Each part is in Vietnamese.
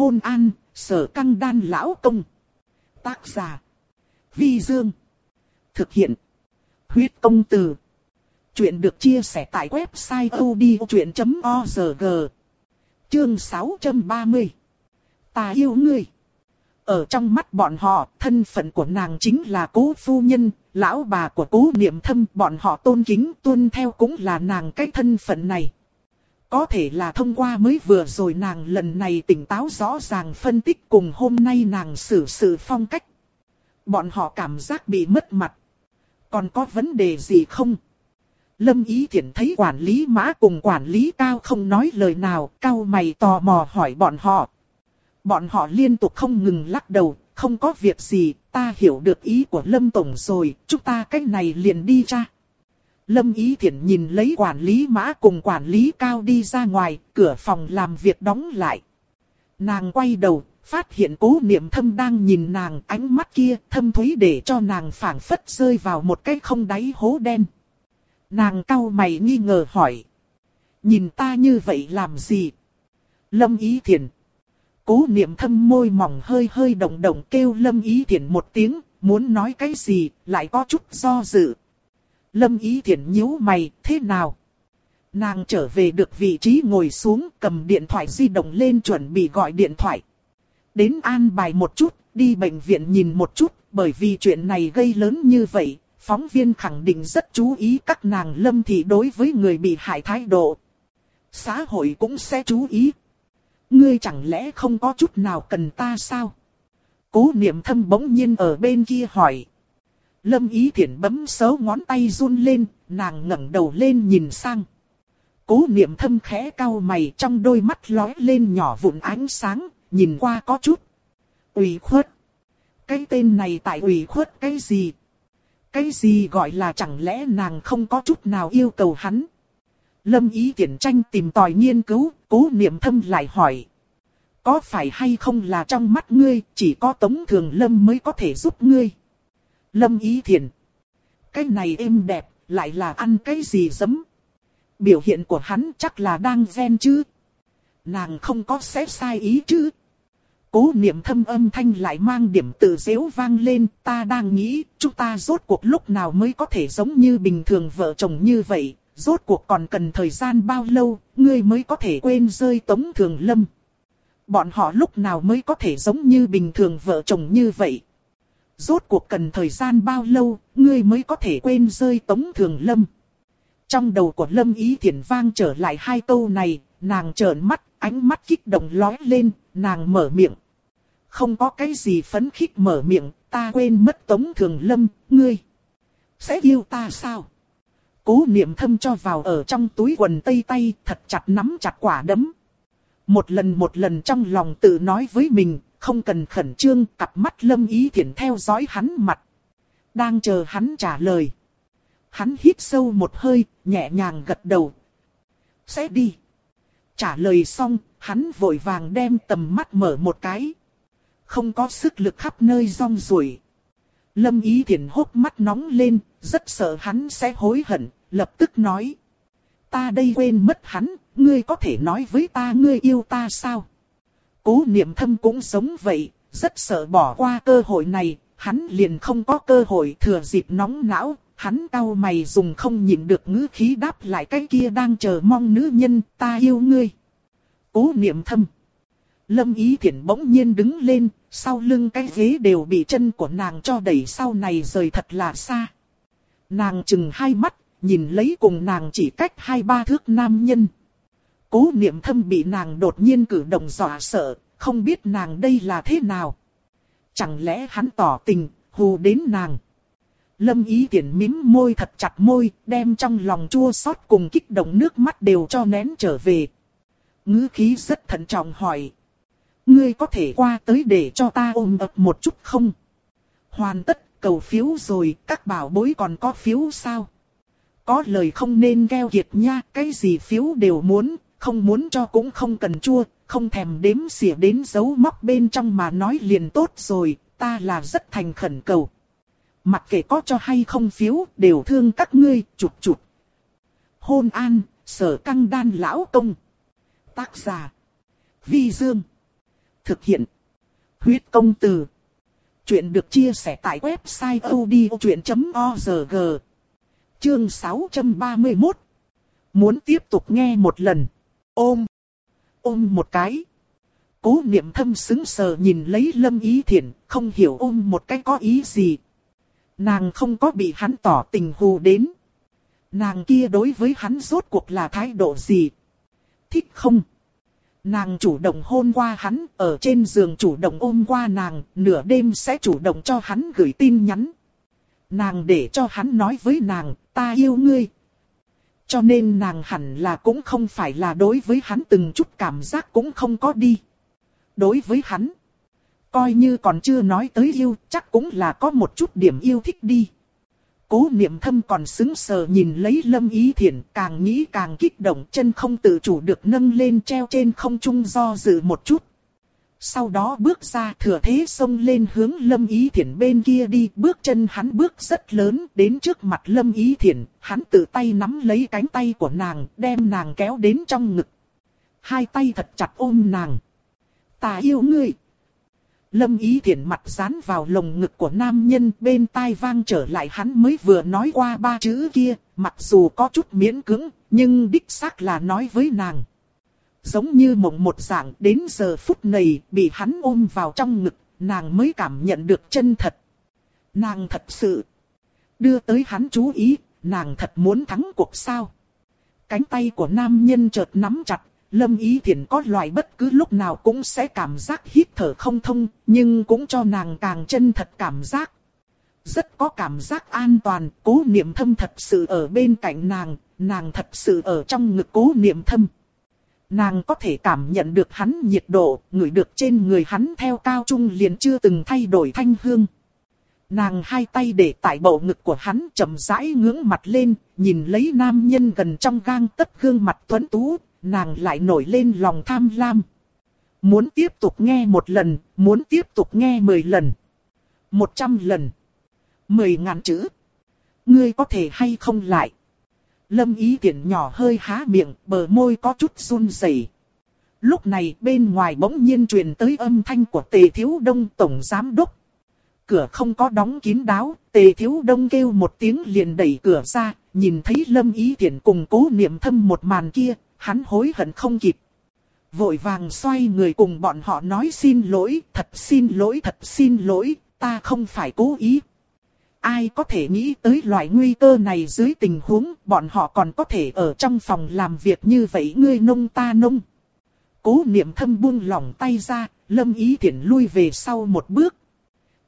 hôn an, sở căng đan lão công. Tác giả. Vi Dương. Thực hiện. Huyết công từ. Chuyện được chia sẻ tại website odchuyện.org. Chương 630. Ta yêu ngươi. Ở trong mắt bọn họ, thân phận của nàng chính là cố phu nhân, lão bà của cố niệm thâm, bọn họ tôn kính tuân theo cũng là nàng cái thân phận này. Có thể là thông qua mới vừa rồi nàng lần này tỉnh táo rõ ràng phân tích cùng hôm nay nàng xử sự phong cách. Bọn họ cảm giác bị mất mặt. Còn có vấn đề gì không? Lâm Ý Thiển thấy quản lý mã cùng quản lý cao không nói lời nào, cao mày tò mò hỏi bọn họ. Bọn họ liên tục không ngừng lắc đầu, không có việc gì, ta hiểu được ý của Lâm Tổng rồi, chúng ta cách này liền đi ra. Lâm Ý Thiển nhìn lấy quản lý mã cùng quản lý cao đi ra ngoài, cửa phòng làm việc đóng lại. Nàng quay đầu, phát hiện cố niệm thâm đang nhìn nàng ánh mắt kia thâm thúy để cho nàng phảng phất rơi vào một cái không đáy hố đen. Nàng cau mày nghi ngờ hỏi. Nhìn ta như vậy làm gì? Lâm Ý Thiển. Cố niệm thâm môi mỏng hơi hơi động động kêu Lâm Ý Thiển một tiếng, muốn nói cái gì, lại có chút do dự. Lâm Ý Thiển nhíu mày, thế nào? Nàng trở về được vị trí ngồi xuống, cầm điện thoại di động lên chuẩn bị gọi điện thoại. Đến an bài một chút, đi bệnh viện nhìn một chút, bởi vì chuyện này gây lớn như vậy, phóng viên khẳng định rất chú ý các nàng lâm thị đối với người bị hại thái độ. Xã hội cũng sẽ chú ý. Ngươi chẳng lẽ không có chút nào cần ta sao? Cố niệm thâm bỗng nhiên ở bên kia hỏi. Lâm ý thiện bấm xấu ngón tay run lên, nàng ngẩng đầu lên nhìn sang. Cố niệm thâm khẽ cau mày trong đôi mắt lóe lên nhỏ vụn ánh sáng, nhìn qua có chút. ủy khuất. Cái tên này tại ủy khuất cái gì? Cái gì gọi là chẳng lẽ nàng không có chút nào yêu cầu hắn? Lâm ý tiện tranh tìm tòi nghiên cứu, cố niệm thâm lại hỏi. Có phải hay không là trong mắt ngươi, chỉ có tống thường lâm mới có thể giúp ngươi? Lâm ý thiền. Cái này êm đẹp, lại là ăn cái gì dấm? Biểu hiện của hắn chắc là đang ghen chứ? Nàng không có xếp sai ý chứ? Cố niệm thâm âm thanh lại mang điểm tự dễu vang lên, ta đang nghĩ, chúng ta rốt cuộc lúc nào mới có thể giống như bình thường vợ chồng như vậy, rốt cuộc còn cần thời gian bao lâu, ngươi mới có thể quên rơi tống thường lâm. Bọn họ lúc nào mới có thể giống như bình thường vợ chồng như vậy. Rốt cuộc cần thời gian bao lâu, ngươi mới có thể quên rơi tống thường lâm. Trong đầu của lâm ý thiền vang trở lại hai câu này, nàng trợn mắt, ánh mắt kích động lói lên, nàng mở miệng. Không có cái gì phấn khích mở miệng, ta quên mất tống thường lâm, ngươi. Sẽ yêu ta sao? Cố niệm thâm cho vào ở trong túi quần tây tay, thật chặt nắm chặt quả đấm. Một lần một lần trong lòng tự nói với mình, không cần khẩn trương, cặp mắt lâm ý thiện theo dõi hắn mặt. Đang chờ hắn trả lời. Hắn hít sâu một hơi, nhẹ nhàng gật đầu. Sẽ đi. Trả lời xong, hắn vội vàng đem tầm mắt mở một cái. Không có sức lực khắp nơi rong ruổi. Lâm Ý thiện hốc mắt nóng lên, rất sợ hắn sẽ hối hận, lập tức nói. Ta đây quên mất hắn, ngươi có thể nói với ta ngươi yêu ta sao? Cố niệm thâm cũng giống vậy, rất sợ bỏ qua cơ hội này, hắn liền không có cơ hội thừa dịp nóng não, hắn cau mày dùng không nhịn được ngữ khí đáp lại cái kia đang chờ mong nữ nhân, ta yêu ngươi. Cố niệm thâm. Lâm ý thiện bỗng nhiên đứng lên, sau lưng cái ghế đều bị chân của nàng cho đẩy sau này rời thật là xa. Nàng chừng hai mắt, nhìn lấy cùng nàng chỉ cách hai ba thước nam nhân. Cố niệm thâm bị nàng đột nhiên cử động dọa sợ, không biết nàng đây là thế nào. Chẳng lẽ hắn tỏ tình, hù đến nàng. Lâm ý tiện mím môi thật chặt môi, đem trong lòng chua xót cùng kích động nước mắt đều cho nén trở về. ngữ khí rất thận trọng hỏi. Ngươi có thể qua tới để cho ta ôm ập một chút không? Hoàn tất, cầu phiếu rồi, các bảo bối còn có phiếu sao? Có lời không nên gheo kiệt nha, cái gì phiếu đều muốn, không muốn cho cũng không cần chua, không thèm đếm xỉa đến dấu móc bên trong mà nói liền tốt rồi, ta là rất thành khẩn cầu. Mặc kệ có cho hay không phiếu, đều thương các ngươi, chụp chụp. Hôn an, sở căng đan lão công. Tác giả. Vi Dương. Thực hiện. Huyết công từ. Chuyện được chia sẻ tại website odchuyện.org. Chương 631. Muốn tiếp tục nghe một lần. Ôm. Ôm một cái. Cố niệm thâm xứng sờ nhìn lấy lâm ý thiện, không hiểu ôm một cái có ý gì. Nàng không có bị hắn tỏ tình hù đến. Nàng kia đối với hắn rốt cuộc là thái độ gì? Thích không? Nàng chủ động hôn qua hắn, ở trên giường chủ động ôm qua nàng, nửa đêm sẽ chủ động cho hắn gửi tin nhắn. Nàng để cho hắn nói với nàng, ta yêu ngươi. Cho nên nàng hẳn là cũng không phải là đối với hắn từng chút cảm giác cũng không có đi. Đối với hắn, coi như còn chưa nói tới yêu, chắc cũng là có một chút điểm yêu thích đi. Cố niệm thâm còn xứng sờ nhìn lấy lâm ý thiện, càng nghĩ càng kích động chân không tự chủ được nâng lên treo trên không trung do dự một chút. Sau đó bước ra thừa thế xông lên hướng lâm ý Thiển bên kia đi, bước chân hắn bước rất lớn, đến trước mặt lâm ý Thiển hắn tự tay nắm lấy cánh tay của nàng, đem nàng kéo đến trong ngực. Hai tay thật chặt ôm nàng. Ta yêu ngươi. Lâm ý Thiển mặt dán vào lồng ngực của nam nhân bên tai vang trở lại hắn mới vừa nói qua ba chữ kia, mặc dù có chút miễn cứng, nhưng đích xác là nói với nàng. Giống như mộng một dạng đến giờ phút này bị hắn ôm vào trong ngực, nàng mới cảm nhận được chân thật. Nàng thật sự đưa tới hắn chú ý, nàng thật muốn thắng cuộc sao. Cánh tay của nam nhân chợt nắm chặt, Lâm Ý thiền có loại bất cứ lúc nào cũng sẽ cảm giác hít thở không thông, nhưng cũng cho nàng càng chân thật cảm giác. Rất có cảm giác an toàn, cố niệm thâm thật sự ở bên cạnh nàng, nàng thật sự ở trong ngực cố niệm thâm. Nàng có thể cảm nhận được hắn nhiệt độ, ngửi được trên người hắn theo cao trung liền chưa từng thay đổi thanh hương. Nàng hai tay để tại bầu ngực của hắn chậm rãi ngưỡng mặt lên, nhìn lấy nam nhân gần trong gang tất gương mặt tuấn tú, nàng lại nổi lên lòng tham lam. Muốn tiếp tục nghe một lần, muốn tiếp tục nghe mười lần. Một trăm lần. Mười ngàn chữ. Ngươi có thể hay không lại. Lâm ý tiện nhỏ hơi há miệng, bờ môi có chút run rẩy. Lúc này bên ngoài bỗng nhiên truyền tới âm thanh của tề thiếu đông tổng giám đốc. Cửa không có đóng kín đáo, tề thiếu đông kêu một tiếng liền đẩy cửa ra, nhìn thấy lâm ý tiện cùng cố niệm thâm một màn kia, hắn hối hận không kịp. Vội vàng xoay người cùng bọn họ nói xin lỗi, thật xin lỗi, thật xin lỗi, ta không phải cố ý. Ai có thể nghĩ tới loại nguy cơ này dưới tình huống bọn họ còn có thể ở trong phòng làm việc như vậy ngươi nông ta nông. Cố niệm thâm buông lỏng tay ra, lâm ý thiện lui về sau một bước.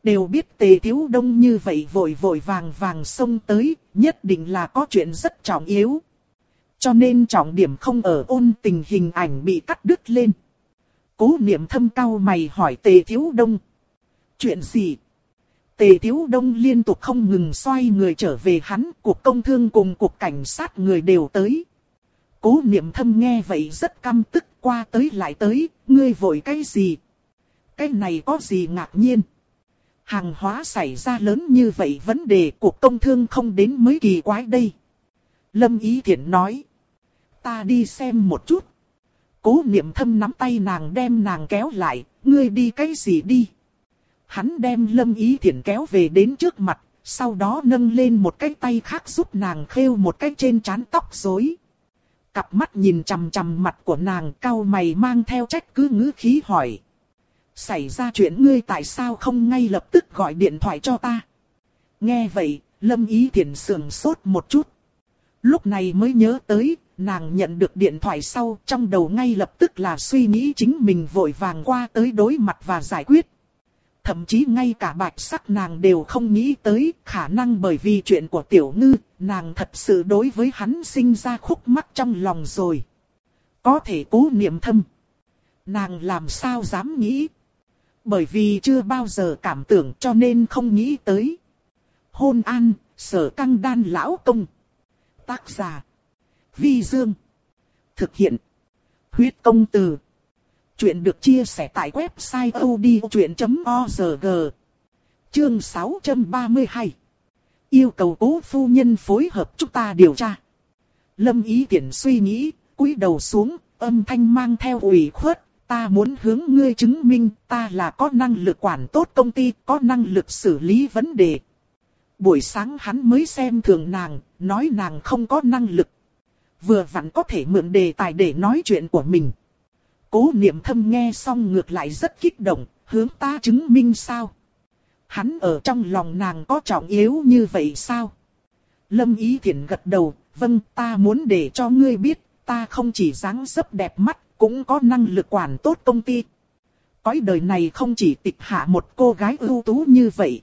Đều biết tề thiếu đông như vậy vội vội vàng vàng xông tới, nhất định là có chuyện rất trọng yếu. Cho nên trọng điểm không ở ôn tình hình ảnh bị cắt đứt lên. Cố niệm thâm cao mày hỏi tề thiếu đông. Chuyện gì? Tề thiếu đông liên tục không ngừng xoay người trở về hắn, cuộc công thương cùng cuộc cảnh sát người đều tới. Cố niệm thâm nghe vậy rất căm tức qua tới lại tới, ngươi vội cái gì? Cái này có gì ngạc nhiên? Hàng hóa xảy ra lớn như vậy vấn đề cuộc công thương không đến mới kỳ quái đây. Lâm Ý Thiển nói ta đi xem một chút. Cố niệm thâm nắm tay nàng đem nàng kéo lại, ngươi đi cái gì đi. Hắn đem lâm ý Thiển kéo về đến trước mặt, sau đó nâng lên một cái tay khác giúp nàng khêu một cái trên trán tóc rối. Cặp mắt nhìn chằm chằm mặt của nàng cao mày mang theo trách cứ ngữ khí hỏi. Xảy ra chuyện ngươi tại sao không ngay lập tức gọi điện thoại cho ta? Nghe vậy, lâm ý Thiển sườn sốt một chút. Lúc này mới nhớ tới, nàng nhận được điện thoại sau, trong đầu ngay lập tức là suy nghĩ chính mình vội vàng qua tới đối mặt và giải quyết. Thậm chí ngay cả bạch sắc nàng đều không nghĩ tới khả năng bởi vì chuyện của tiểu ngư, nàng thật sự đối với hắn sinh ra khúc mắc trong lòng rồi. Có thể cố niệm thâm. Nàng làm sao dám nghĩ. Bởi vì chưa bao giờ cảm tưởng cho nên không nghĩ tới. Hôn an, sở căng đan lão công. Tác giả. Vi Dương. Thực hiện. Huyết công từ. Chuyện được chia sẻ tại website odchuyện.org. Chương 632. Yêu cầu cố phu nhân phối hợp chúng ta điều tra. Lâm ý tiện suy nghĩ, cúi đầu xuống, âm thanh mang theo ủy khuất, ta muốn hướng ngươi chứng minh ta là có năng lực quản tốt công ty, có năng lực xử lý vấn đề. Buổi sáng hắn mới xem thường nàng, nói nàng không có năng lực. Vừa vặn có thể mượn đề tài để nói chuyện của mình. Cố niệm thâm nghe xong ngược lại rất kích động, hướng ta chứng minh sao. Hắn ở trong lòng nàng có trọng yếu như vậy sao? Lâm Ý Thiển gật đầu, vâng ta muốn để cho ngươi biết, ta không chỉ dáng dấp đẹp mắt, cũng có năng lực quản tốt công ty. Cõi đời này không chỉ tịch hạ một cô gái ưu tú như vậy.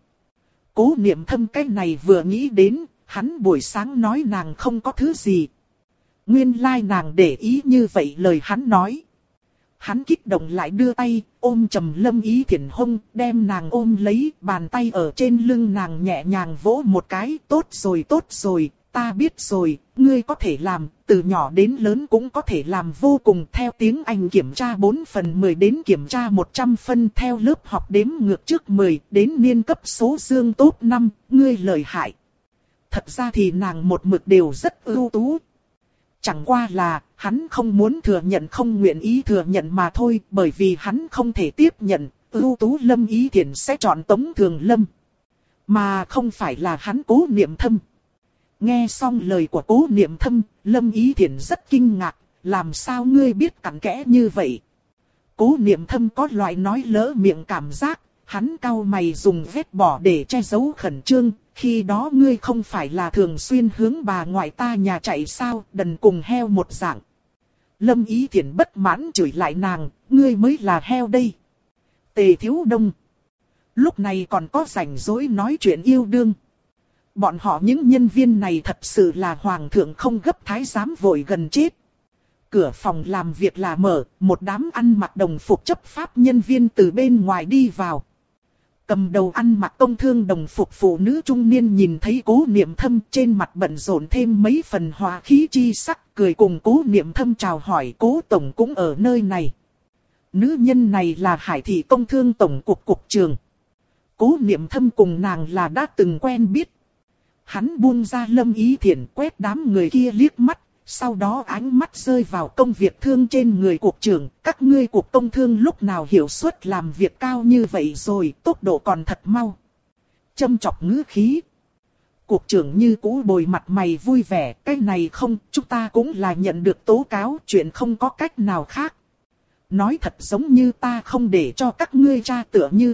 Cố niệm thâm cái này vừa nghĩ đến, hắn buổi sáng nói nàng không có thứ gì. Nguyên lai like nàng để ý như vậy lời hắn nói. Hắn kích động lại đưa tay, ôm trầm lâm ý thiển hông, đem nàng ôm lấy, bàn tay ở trên lưng nàng nhẹ nhàng vỗ một cái, tốt rồi tốt rồi, ta biết rồi, ngươi có thể làm, từ nhỏ đến lớn cũng có thể làm vô cùng theo tiếng Anh kiểm tra 4 phần 10 đến kiểm tra 100 phân theo lớp học đếm ngược trước 10 đến niên cấp số dương tốt 5, ngươi lợi hại. Thật ra thì nàng một mực đều rất ưu tú. Chẳng qua là, hắn không muốn thừa nhận không nguyện ý thừa nhận mà thôi, bởi vì hắn không thể tiếp nhận, ưu tú lâm ý thiện sẽ chọn tống thường lâm. Mà không phải là hắn cố niệm thâm. Nghe xong lời của cố niệm thâm, Lâm Ý thiện rất kinh ngạc, làm sao ngươi biết cặn kẽ như vậy? Cố niệm thâm có loại nói lỡ miệng cảm giác, hắn cau mày dùng vết bỏ để che giấu khẩn trương, khi đó ngươi không phải là thường xuyên hướng bà ngoại ta nhà chạy sao, đần cùng heo một dạng. Lâm Ý Thiển bất mãn chửi lại nàng, ngươi mới là heo đây. Tề Thiếu Đông. Lúc này còn có rảnh rỗi nói chuyện yêu đương. Bọn họ những nhân viên này thật sự là hoàng thượng không gấp thái giám vội gần chết. Cửa phòng làm việc là mở, một đám ăn mặc đồng phục chấp pháp nhân viên từ bên ngoài đi vào. Cầm đầu ăn mặc công thương đồng phục phụ nữ trung niên nhìn thấy cố niệm thâm trên mặt bận rộn thêm mấy phần hòa khí chi sắc, cười cùng cố niệm thâm chào hỏi cố tổng cũng ở nơi này. Nữ nhân này là hải thị công thương tổng cục cục trường. Cố niệm thâm cùng nàng là đã từng quen biết. Hắn buông ra lâm ý thiện quét đám người kia liếc mắt, sau đó ánh mắt rơi vào công việc thương trên người cục trưởng. Các ngươi cục công thương lúc nào hiểu suất làm việc cao như vậy rồi, tốc độ còn thật mau. Châm chọc ngữ khí. Cục trưởng như cũ bồi mặt mày vui vẻ, cái này không, chúng ta cũng là nhận được tố cáo, chuyện không có cách nào khác. Nói thật giống như ta không để cho các ngươi tra tựa như.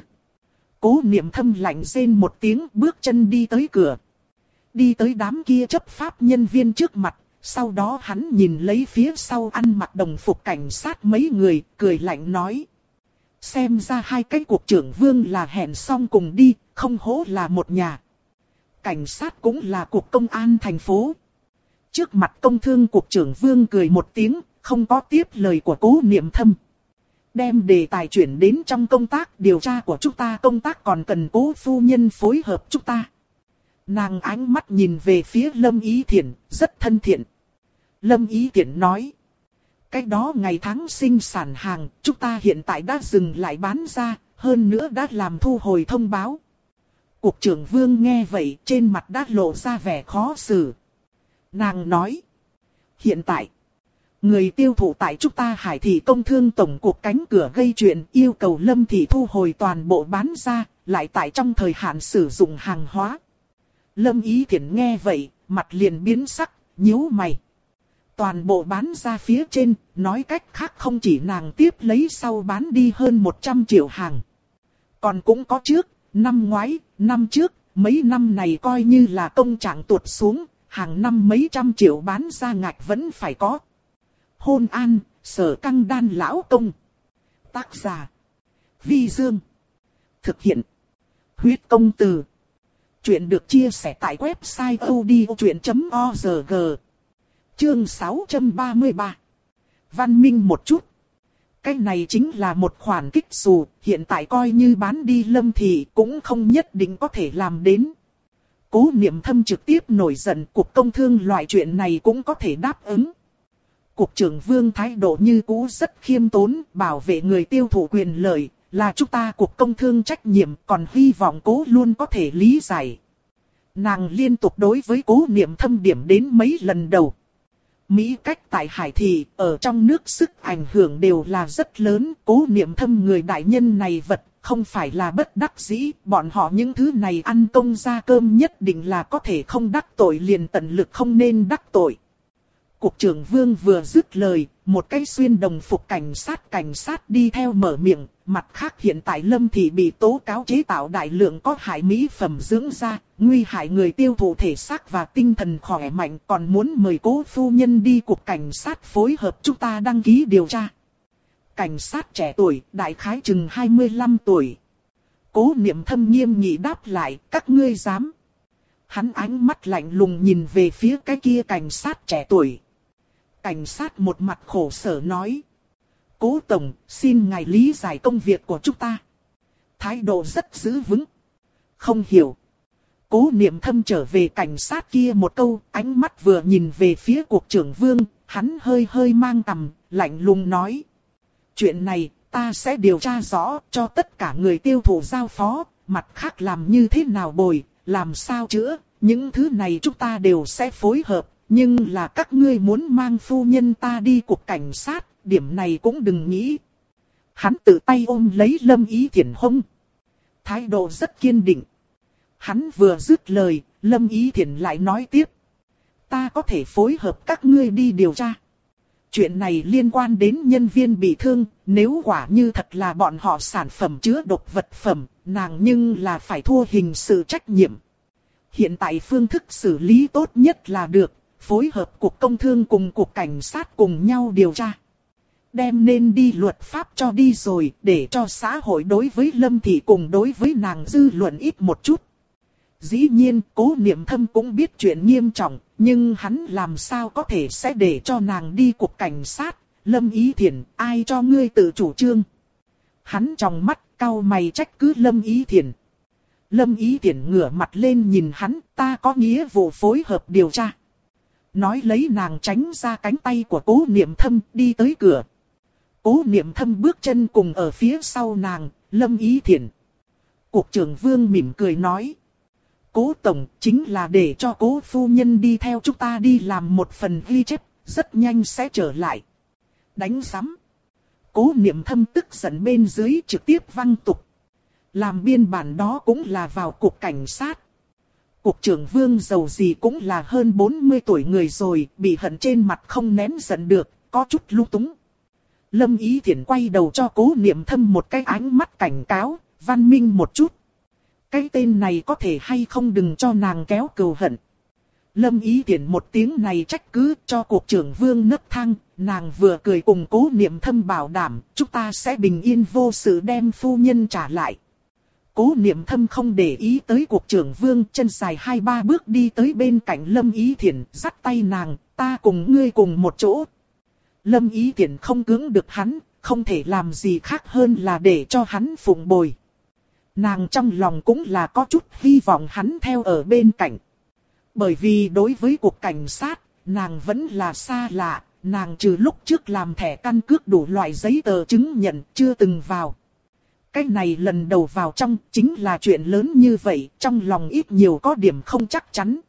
Cố niệm thâm lạnh rên một tiếng bước chân đi tới cửa đi tới đám kia chấp pháp nhân viên trước mặt, sau đó hắn nhìn lấy phía sau ăn mặc đồng phục cảnh sát mấy người, cười lạnh nói. Xem ra hai cái cuộc trưởng vương là hẹn xong cùng đi, không hố là một nhà. Cảnh sát cũng là cuộc công an thành phố. Trước mặt công thương cuộc trưởng vương cười một tiếng, không có tiếp lời của cố niệm thâm. Đem đề tài chuyển đến trong công tác điều tra của chúng ta công tác còn cần cố phu nhân phối hợp chúng ta. Nàng ánh mắt nhìn về phía Lâm Ý Thiển, rất thân thiện. Lâm Ý Thiển nói. Cái đó ngày tháng sinh sản hàng, chúng ta hiện tại đã dừng lại bán ra, hơn nữa đã làm thu hồi thông báo. Cục trưởng Vương nghe vậy trên mặt đã lộ ra vẻ khó xử. Nàng nói. Hiện tại, người tiêu thụ tại chúng ta hải thị công thương tổng cục cánh cửa gây chuyện yêu cầu Lâm Thị thu hồi toàn bộ bán ra, lại tại trong thời hạn sử dụng hàng hóa. Lâm Ý Thiển nghe vậy, mặt liền biến sắc, nhíu mày. Toàn bộ bán ra phía trên, nói cách khác không chỉ nàng tiếp lấy sau bán đi hơn 100 triệu hàng. Còn cũng có trước, năm ngoái, năm trước, mấy năm này coi như là công trạng tuột xuống, hàng năm mấy trăm triệu bán ra ngạch vẫn phải có. Hôn an, sở căng đan lão công. Tác giả. Vi Dương. Thực hiện. Huyết công từ. Chuyện được chia sẻ tại website odchuyện.org Chương 633 Văn minh một chút Cái này chính là một khoản kích dù, hiện tại coi như bán đi lâm thì cũng không nhất định có thể làm đến. Cố niệm thâm trực tiếp nổi giận cuộc công thương loại chuyện này cũng có thể đáp ứng. Cục trưởng vương thái độ như cũ rất khiêm tốn, bảo vệ người tiêu thụ quyền lợi, là chúng ta cuộc công thương trách nhiệm còn hy vọng cố luôn có thể lý giải. Nàng liên tục đối với cố niệm thâm điểm đến mấy lần đầu. Mỹ cách tại Hải Thị, ở trong nước sức ảnh hưởng đều là rất lớn, cố niệm thâm người đại nhân này vật, không phải là bất đắc dĩ, bọn họ những thứ này ăn công ra cơm nhất định là có thể không đắc tội liền tận lực không nên đắc tội. Cục trưởng Vương vừa dứt lời, một cái xuyên đồng phục cảnh sát cảnh sát đi theo mở miệng, mặt khác hiện tại Lâm Thị bị tố cáo chế tạo đại lượng có hại mỹ phẩm dưỡng da, nguy hại người tiêu thụ thể xác và tinh thần khỏe mạnh còn muốn mời cố phu nhân đi cục cảnh sát phối hợp chúng ta đăng ký điều tra. Cảnh sát trẻ tuổi, đại khái chừng 25 tuổi. Cố niệm thâm nghiêm nghị đáp lại, các ngươi dám. Hắn ánh mắt lạnh lùng nhìn về phía cái kia cảnh sát trẻ tuổi. Cảnh sát một mặt khổ sở nói. Cố Tổng, xin ngài lý giải công việc của chúng ta. Thái độ rất giữ vững. Không hiểu. Cố niệm thâm trở về cảnh sát kia một câu, ánh mắt vừa nhìn về phía cuộc trưởng vương, hắn hơi hơi mang tầm, lạnh lùng nói. Chuyện này, ta sẽ điều tra rõ cho tất cả người tiêu thụ giao phó, mặt khác làm như thế nào bồi, làm sao chữa, những thứ này chúng ta đều sẽ phối hợp, nhưng là các ngươi muốn mang phu nhân ta đi cục cảnh sát, điểm này cũng đừng nghĩ. Hắn tự tay ôm lấy lâm ý thiển hông. Thái độ rất kiên định. Hắn vừa dứt lời, lâm ý thiển lại nói tiếp. Ta có thể phối hợp các ngươi đi điều tra. Chuyện này liên quan đến nhân viên bị thương, nếu quả như thật là bọn họ sản phẩm chứa độc vật phẩm, nàng nhưng là phải thua hình sự trách nhiệm. Hiện tại phương thức xử lý tốt nhất là được, phối hợp cục công thương cùng cục cảnh sát cùng nhau điều tra. Đem nên đi luật pháp cho đi rồi, để cho xã hội đối với Lâm Thị cùng đối với nàng dư luận ít một chút. Dĩ nhiên, cố niệm thâm cũng biết chuyện nghiêm trọng, nhưng hắn làm sao có thể sẽ để cho nàng đi cục cảnh sát, Lâm Ý Thiển, ai cho ngươi tự chủ trương. Hắn trong mắt, cau mày trách cứ Lâm Ý Thiển. Lâm Ý Thiển ngửa mặt lên nhìn hắn, ta có nghĩa vụ phối hợp điều tra nói lấy nàng tránh ra cánh tay của cố niệm thâm đi tới cửa. Cố niệm thâm bước chân cùng ở phía sau nàng, lâm ý thiện. Cục trưởng vương mỉm cười nói. Cố tổng chính là để cho cố phu nhân đi theo chúng ta đi làm một phần ghi chép, rất nhanh sẽ trở lại. Đánh sắm. Cố niệm thâm tức giận bên dưới trực tiếp văng tục. Làm biên bản đó cũng là vào cục cảnh sát. Cục trưởng vương giàu gì cũng là hơn 40 tuổi người rồi, bị hận trên mặt không nén giận được, có chút lung túng. Lâm Ý Thiển quay đầu cho cố niệm thâm một cái ánh mắt cảnh cáo, văn minh một chút. Cái tên này có thể hay không đừng cho nàng kéo cầu hận. Lâm Ý Thiển một tiếng này trách cứ cho cuộc trưởng vương nấp thang, nàng vừa cười cùng cố niệm thâm bảo đảm, chúng ta sẽ bình yên vô sự đem phu nhân trả lại. Cố niệm thâm không để ý tới cuộc trưởng vương chân dài hai ba bước đi tới bên cạnh Lâm Ý Thiển, dắt tay nàng, ta cùng ngươi cùng một chỗ. Lâm Ý Thiển không cưỡng được hắn, không thể làm gì khác hơn là để cho hắn phụng bồi. Nàng trong lòng cũng là có chút hy vọng hắn theo ở bên cạnh. Bởi vì đối với cuộc cảnh sát, nàng vẫn là xa lạ, nàng trừ lúc trước làm thẻ căn cước đủ loại giấy tờ chứng nhận chưa từng vào. Cái này lần đầu vào trong chính là chuyện lớn như vậy, trong lòng ít nhiều có điểm không chắc chắn.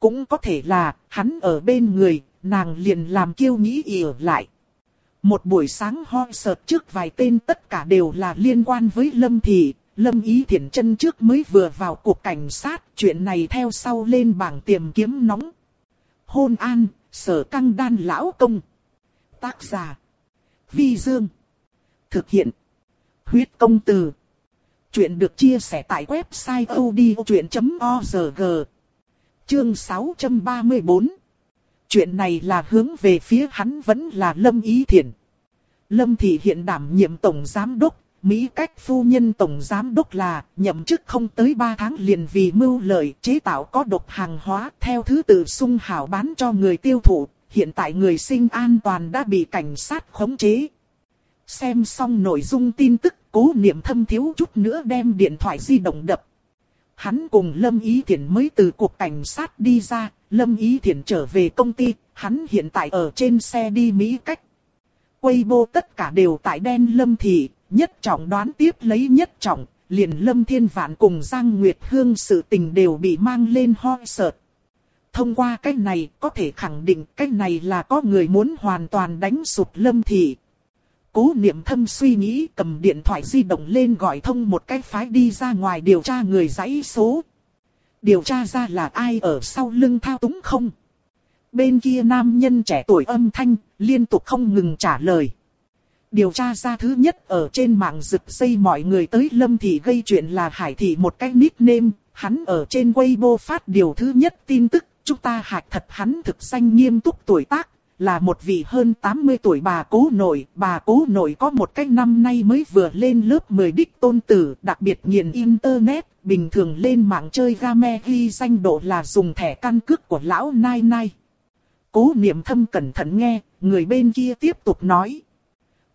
Cũng có thể là, hắn ở bên người, nàng liền làm kiêu nghĩ ỉa lại. Một buổi sáng ho sợt trước vài tên tất cả đều là liên quan với Lâm Thị, Lâm Ý Thiển chân trước mới vừa vào cuộc cảnh sát, chuyện này theo sau lên bảng tìm kiếm nóng. Hôn an, sở căng đan lão công. Tác giả. Vi Dương. Thực hiện. Huyết công từ. Chuyện được chia sẻ tại website odchuyện.org. Chương 634. Chuyện này là hướng về phía hắn vẫn là Lâm Ý Thiển. Lâm Thị hiện đảm nhiệm Tổng Giám Đốc, Mỹ cách phu nhân Tổng Giám Đốc là nhậm chức không tới 3 tháng liền vì mưu lợi chế tạo có độc hàng hóa theo thứ tự sung hảo bán cho người tiêu thụ. Hiện tại người sinh an toàn đã bị cảnh sát khống chế. Xem xong nội dung tin tức, cố niệm thâm thiếu chút nữa đem điện thoại di động đập. Hắn cùng Lâm Ý Thiển mới từ cuộc cảnh sát đi ra, Lâm Ý Thiển trở về công ty, hắn hiện tại ở trên xe đi Mỹ cách. Weibo tất cả đều tại đen Lâm Thị, nhất trọng đoán tiếp lấy nhất trọng, liền Lâm Thiên Vạn cùng Giang Nguyệt Hương sự tình đều bị mang lên hoi sợt. thông qua cách này có thể khẳng định cách này là có người muốn hoàn toàn đánh sụp lâm thị. Cố niệm thâm suy nghĩ cầm điện thoại di động lên gọi thông một cái phái đi ra ngoài điều tra người dãy số. Điều tra ra là ai ở sau lưng thao túng không? Bên kia nam nhân trẻ tuổi âm thanh, liên tục không ngừng trả lời. Điều tra ra thứ nhất ở trên mạng rực xây mọi người tới Lâm Thị gây chuyện là Hải Thị một cái nickname, hắn ở trên Weibo phát điều thứ nhất tin tức, chúng ta hạch thật hắn thực danh nghiêm túc tuổi tác, là một vị hơn 80 tuổi bà cố nội, bà cố nội có một cách năm nay mới vừa lên lớp 10 đích tôn tử, đặc biệt nghiền internet, bình thường lên mạng chơi game ghi danh độ là dùng thẻ căn cước của lão Nai Nai. Cố niệm thâm cẩn thận nghe, người bên kia tiếp tục nói.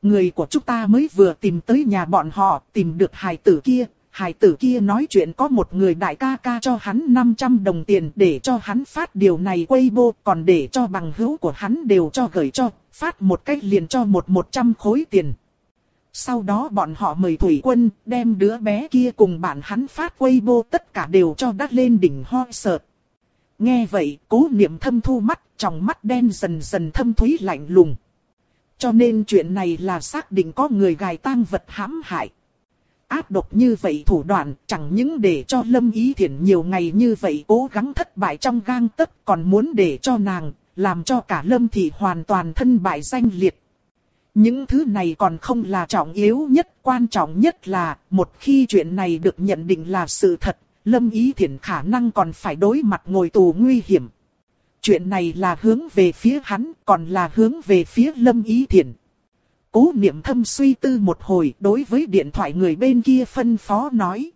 Người của chúng ta mới vừa tìm tới nhà bọn họ, tìm được hài tử kia. Hài tử kia nói chuyện có một người đại ca ca cho hắn 500 đồng tiền để cho hắn phát điều này quay bô, còn để cho bằng hữu của hắn đều cho gửi cho, phát một cách liền cho một 100 khối tiền. Sau đó bọn họ mời thủy quân, đem đứa bé kia cùng bạn hắn phát quay bô tất cả đều cho đắt lên đỉnh ho sợt. Nghe vậy, cố niệm thâm thu mắt, trong mắt đen dần dần thâm thúy lạnh lùng. Cho nên chuyện này là xác định có người gài tang vật hãm hại. Áp độc như vậy thủ đoạn chẳng những để cho Lâm Ý Thiển nhiều ngày như vậy cố gắng thất bại trong gang tấc còn muốn để cho nàng, làm cho cả Lâm Thị hoàn toàn thân bại danh liệt. Những thứ này còn không là trọng yếu nhất, quan trọng nhất là, một khi chuyện này được nhận định là sự thật, Lâm Ý Thiển khả năng còn phải đối mặt ngồi tù nguy hiểm. Chuyện này là hướng về phía hắn, còn là hướng về phía Lâm Ý Thiển. Cố niệm thâm suy tư một hồi đối với điện thoại người bên kia phân phó nói.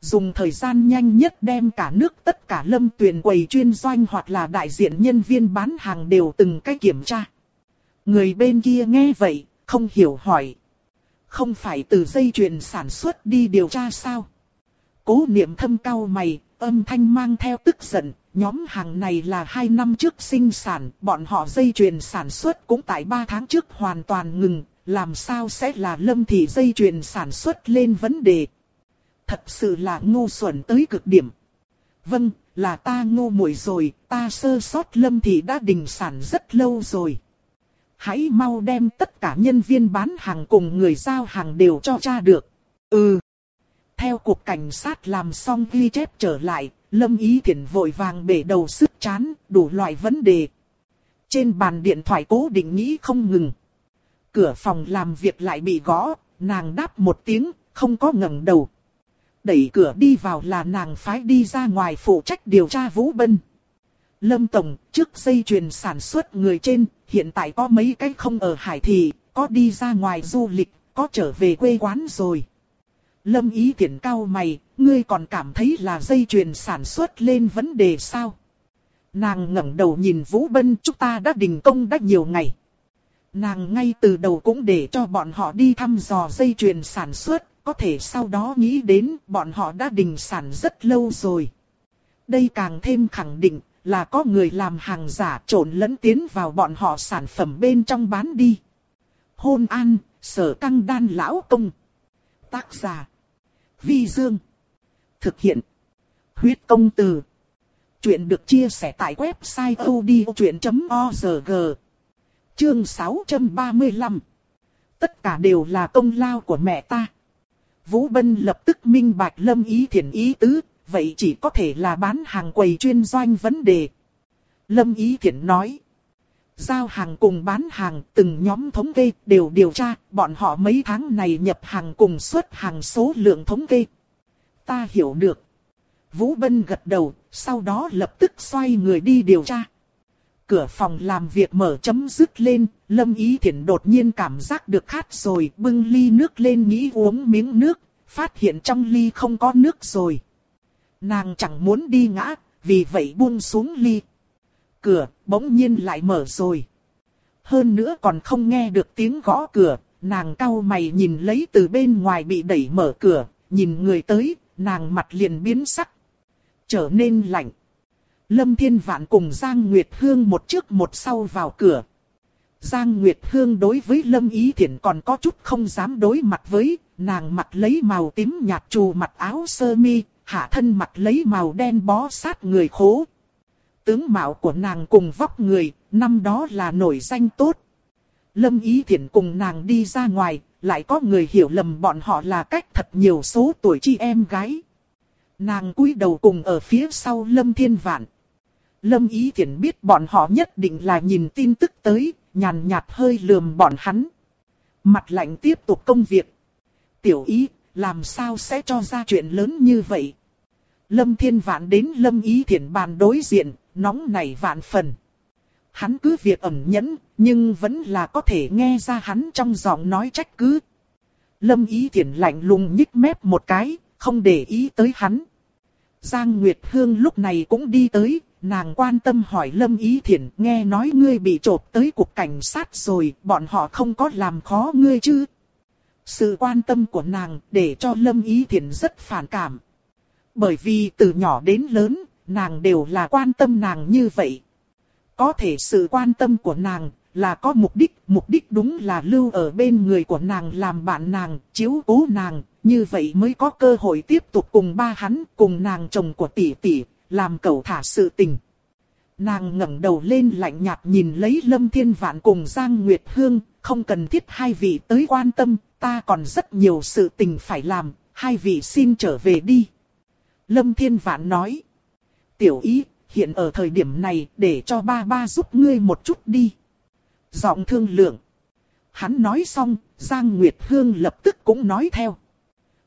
Dùng thời gian nhanh nhất đem cả nước tất cả lâm tuyển quầy chuyên doanh hoặc là đại diện nhân viên bán hàng đều từng cái kiểm tra. Người bên kia nghe vậy, không hiểu hỏi. Không phải từ dây chuyền sản xuất đi điều tra sao? Cố niệm thâm cao mày, âm thanh mang theo tức giận, nhóm hàng này là 2 năm trước sinh sản, bọn họ dây chuyền sản xuất cũng tại 3 tháng trước hoàn toàn ngừng, làm sao sẽ là lâm thị dây chuyền sản xuất lên vấn đề. Thật sự là ngu xuẩn tới cực điểm. Vâng, là ta ngu muội rồi, ta sơ sót lâm thị đã đình sản rất lâu rồi. Hãy mau đem tất cả nhân viên bán hàng cùng người giao hàng đều cho cha được. Ừ. Theo cuộc cảnh sát làm xong ghi chép trở lại, Lâm Ý Thiển vội vàng bể đầu sức chán, đủ loại vấn đề. Trên bàn điện thoại cố định nghĩ không ngừng. Cửa phòng làm việc lại bị gõ, nàng đáp một tiếng, không có ngẩng đầu. Đẩy cửa đi vào là nàng phái đi ra ngoài phụ trách điều tra Vũ Bân. Lâm Tổng, trước dây chuyền sản xuất người trên, hiện tại có mấy cái không ở Hải Thị, có đi ra ngoài du lịch, có trở về quê quán rồi. Lâm ý tiện cao mày, ngươi còn cảm thấy là dây chuyền sản xuất lên vấn đề sao? Nàng ngẩng đầu nhìn Vũ Bân chúng ta đã đình công đã nhiều ngày. Nàng ngay từ đầu cũng để cho bọn họ đi thăm dò dây chuyền sản xuất, có thể sau đó nghĩ đến bọn họ đã đình sản rất lâu rồi. Đây càng thêm khẳng định là có người làm hàng giả trộn lẫn tiến vào bọn họ sản phẩm bên trong bán đi. Hôn an, sở căng đan lão công. Tác giả. Vi Dương. Thực hiện. Huyết công từ. Chuyện được chia sẻ tại website odchuyện.org. Chương 635. Tất cả đều là công lao của mẹ ta. Vũ Bân lập tức minh bạch lâm ý thiện ý tứ, vậy chỉ có thể là bán hàng quầy chuyên doanh vấn đề. Lâm ý thiện nói. Giao hàng cùng bán hàng, từng nhóm thống kê đều điều tra, bọn họ mấy tháng này nhập hàng cùng xuất hàng số lượng thống kê. Ta hiểu được. Vũ Bân gật đầu, sau đó lập tức xoay người đi điều tra. Cửa phòng làm việc mở chấm dứt lên, Lâm Ý Thiển đột nhiên cảm giác được khát rồi, bưng ly nước lên nghĩ uống miếng nước, phát hiện trong ly không có nước rồi. Nàng chẳng muốn đi ngã, vì vậy buông xuống ly cửa, bỗng nhiên lại mở rồi. Hơn nữa còn không nghe được tiếng gõ cửa, nàng cau mày nhìn lấy từ bên ngoài bị đẩy mở cửa, nhìn người tới, nàng mặt liền biến sắc. Trở nên lạnh. Lâm Thiên Vạn cùng Giang Nguyệt Hương một trước một sau vào cửa. Giang Nguyệt Hương đối với Lâm Ý Thiển còn có chút không dám đối mặt với, nàng mặt lấy màu tím nhạt trù mặt áo sơ mi, hạ thân mặt lấy màu đen bó sát người khố, Tướng mạo của nàng cùng vóc người, năm đó là nổi danh tốt. Lâm Ý Thiển cùng nàng đi ra ngoài, lại có người hiểu lầm bọn họ là cách thật nhiều số tuổi chi em gái. Nàng cúi đầu cùng ở phía sau Lâm Thiên Vạn. Lâm Ý Thiển biết bọn họ nhất định là nhìn tin tức tới, nhàn nhạt hơi lườm bọn hắn. Mặt lạnh tiếp tục công việc. Tiểu Ý, làm sao sẽ cho ra chuyện lớn như vậy? Lâm Thiên Vạn đến Lâm Ý Thiển bàn đối diện, nóng nảy vạn phần. Hắn cứ việc ẩn nhẫn, nhưng vẫn là có thể nghe ra hắn trong giọng nói trách cứ. Lâm Ý Thiển lạnh lùng nhích mép một cái, không để ý tới hắn. Giang Nguyệt Hương lúc này cũng đi tới, nàng quan tâm hỏi Lâm Ý Thiển nghe nói ngươi bị trộp tới cục cảnh sát rồi, bọn họ không có làm khó ngươi chứ. Sự quan tâm của nàng để cho Lâm Ý Thiển rất phản cảm. Bởi vì từ nhỏ đến lớn, nàng đều là quan tâm nàng như vậy. Có thể sự quan tâm của nàng là có mục đích, mục đích đúng là lưu ở bên người của nàng làm bạn nàng, chiếu cố nàng, như vậy mới có cơ hội tiếp tục cùng ba hắn, cùng nàng chồng của tỷ tỷ, làm cầu thả sự tình. Nàng ngẩng đầu lên lạnh nhạt nhìn lấy Lâm Thiên Vạn cùng Giang Nguyệt Hương, không cần thiết hai vị tới quan tâm, ta còn rất nhiều sự tình phải làm, hai vị xin trở về đi. Lâm Thiên Vạn nói, tiểu ý, hiện ở thời điểm này để cho ba ba giúp ngươi một chút đi. Giọng thương lượng. Hắn nói xong, Giang Nguyệt Hương lập tức cũng nói theo.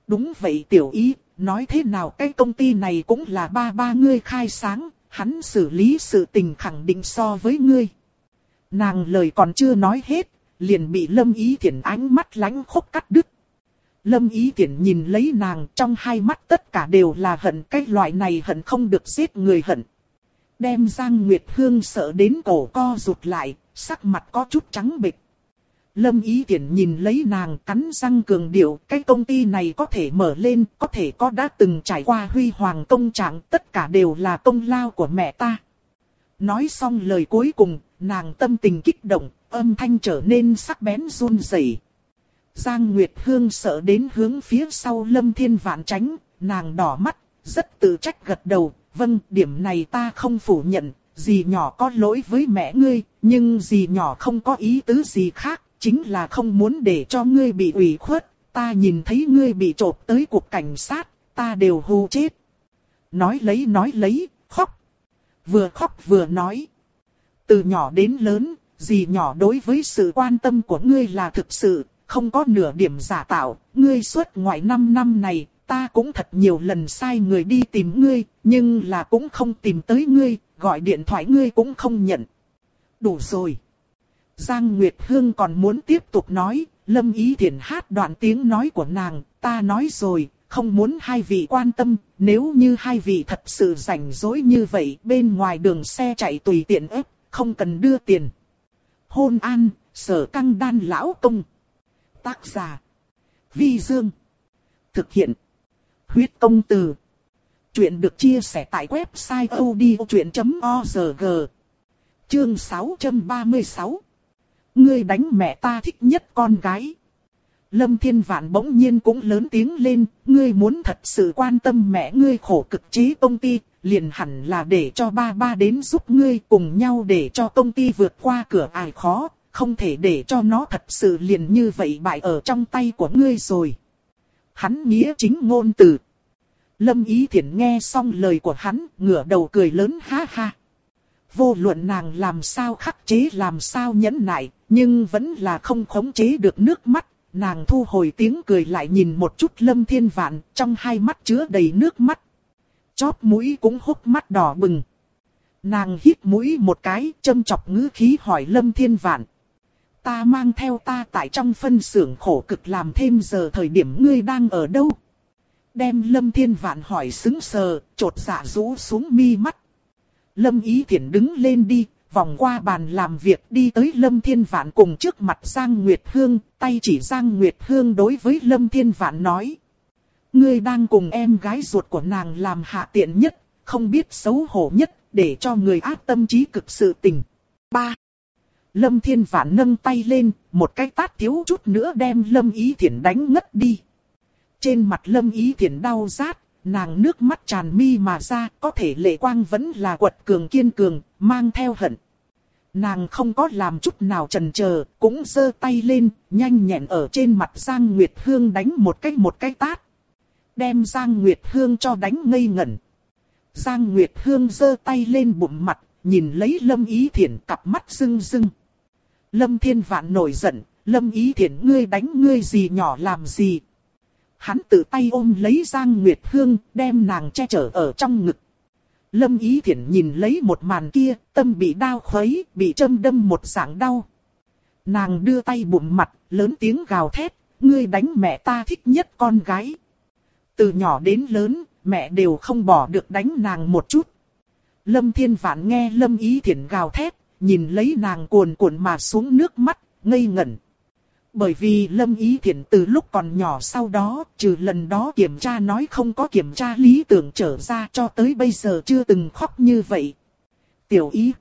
Đúng vậy tiểu ý, nói thế nào cái công ty này cũng là ba ba ngươi khai sáng, hắn xử lý sự tình khẳng định so với ngươi. Nàng lời còn chưa nói hết, liền bị Lâm Ý Thiển ánh mắt lánh khúc cắt đứt. Lâm Ý Thiển nhìn lấy nàng trong hai mắt tất cả đều là hận cái loại này hận không được giết người hận. Đem Giang Nguyệt Hương sợ đến cổ co rụt lại, sắc mặt có chút trắng bệch. Lâm Ý Tiễn nhìn lấy nàng cắn răng cường điệu, cái công ty này có thể mở lên, có thể có đã từng trải qua huy hoàng công trạng, tất cả đều là công lao của mẹ ta. Nói xong lời cuối cùng, nàng tâm tình kích động, âm thanh trở nên sắc bén run rẩy. Giang Nguyệt Hương sợ đến hướng phía sau Lâm Thiên Vạn tránh, nàng đỏ mắt, rất tự trách gật đầu, vâng, điểm này ta không phủ nhận, dì nhỏ có lỗi với mẹ ngươi, nhưng dì nhỏ không có ý tứ gì khác, chính là không muốn để cho ngươi bị ủy khuất, ta nhìn thấy ngươi bị trộp tới cục cảnh sát, ta đều hù chết. Nói lấy nói lấy, khóc. Vừa khóc vừa nói. Từ nhỏ đến lớn, dì nhỏ đối với sự quan tâm của ngươi là thực sự, không có nửa điểm giả tạo, ngươi suốt ngoài năm năm này, ta cũng thật nhiều lần sai người đi tìm ngươi, nhưng là cũng không tìm tới ngươi, gọi điện thoại ngươi cũng không nhận. Đủ rồi. Giang Nguyệt Hương còn muốn tiếp tục nói, Lâm Ý Thiển hát đoạn tiếng nói của nàng, ta nói rồi, không muốn hai vị quan tâm, nếu như hai vị thật sự rảnh rỗi như vậy, bên ngoài đường xe chạy tùy tiện ép, không cần đưa tiền. Hôn an, sở căng đan lão công. Tác giả. Vi Dương. Thực hiện. Huyết công từ. Chuyện được chia sẻ tại website odchuyện.org. Chương 636. Ngươi đánh mẹ ta thích nhất con gái. Lâm Thiên Vạn bỗng nhiên cũng lớn tiếng lên, ngươi muốn thật sự quan tâm mẹ ngươi khổ cực trí công ty, liền hẳn là để cho ba ba đến giúp ngươi cùng nhau để cho công ty vượt qua cửa ải khó, không thể để cho nó thật sự liền như vậy bại ở trong tay của ngươi rồi. Hắn nghĩa chính ngôn từ. Lâm Ý Thiển nghe xong lời của hắn, ngửa đầu cười lớn ha ha. Vô luận nàng làm sao khắc chế làm sao nhẫn nại, nhưng vẫn là không khống chế được nước mắt. Nàng thu hồi tiếng cười lại nhìn một chút Lâm Thiên Vạn, trong hai mắt chứa đầy nước mắt. Chóp mũi cũng hốc mắt đỏ bừng. Nàng hít mũi một cái, châm chọc ngữ khí hỏi Lâm Thiên Vạn. Ta mang theo ta tại trong phân xưởng khổ cực làm thêm giờ thời điểm ngươi đang ở đâu? Đem Lâm Thiên Vạn hỏi xứng sờ, trột dạ rũ xuống mi mắt. Lâm Ý Thiển đứng lên đi, vòng qua bàn làm việc đi tới Lâm Thiên Vạn cùng trước mặt Giang Nguyệt Hương, tay chỉ Giang Nguyệt Hương đối với Lâm Thiên Vạn nói. Ngươi đang cùng em gái ruột của nàng làm hạ tiện nhất, không biết xấu hổ nhất, để cho người ác tâm trí cực sự tình. 3. Lâm Thiên Vạn nâng tay lên, một cái tát thiếu chút nữa đem Lâm Ý Thiển đánh ngất đi. Trên mặt Lâm Ý Thiển đau rát, nàng nước mắt tràn mi mà ra, có thể lệ quang vẫn là quật cường kiên cường, mang theo hận. Nàng không có làm chút nào chần chờ, cũng giơ tay lên, nhanh nhẹn ở trên mặt Giang Nguyệt Hương đánh một cái một cái tát. Đem Giang Nguyệt Hương cho đánh ngây ngẩn. Giang Nguyệt Hương giơ tay lên bụng mặt, nhìn lấy Lâm Ý Thiển cặp mắt rưng rưng. Lâm Thiên Vạn nổi giận, Lâm Ý Thiển ngươi đánh ngươi gì nhỏ làm gì. Hắn tự tay ôm lấy Giang Nguyệt Hương, đem nàng che chở ở trong ngực. Lâm Ý Thiển nhìn lấy một màn kia, tâm bị đau khuấy, bị châm đâm một dạng đau. Nàng đưa tay bụng mặt, lớn tiếng gào thét, ngươi đánh mẹ ta thích nhất con gái. Từ nhỏ đến lớn, mẹ đều không bỏ được đánh nàng một chút. Lâm Thiên Vạn nghe Lâm Ý Thiển gào thét, nhìn lấy nàng cuồn cuộn mà xuống nước mắt, ngây ngẩn. Bởi vì Lâm Ý Thiển từ lúc còn nhỏ sau đó, trừ lần đó kiểm tra nói không có kiểm tra lý tưởng trở ra cho tới bây giờ chưa từng khóc như vậy. Tiểu Ý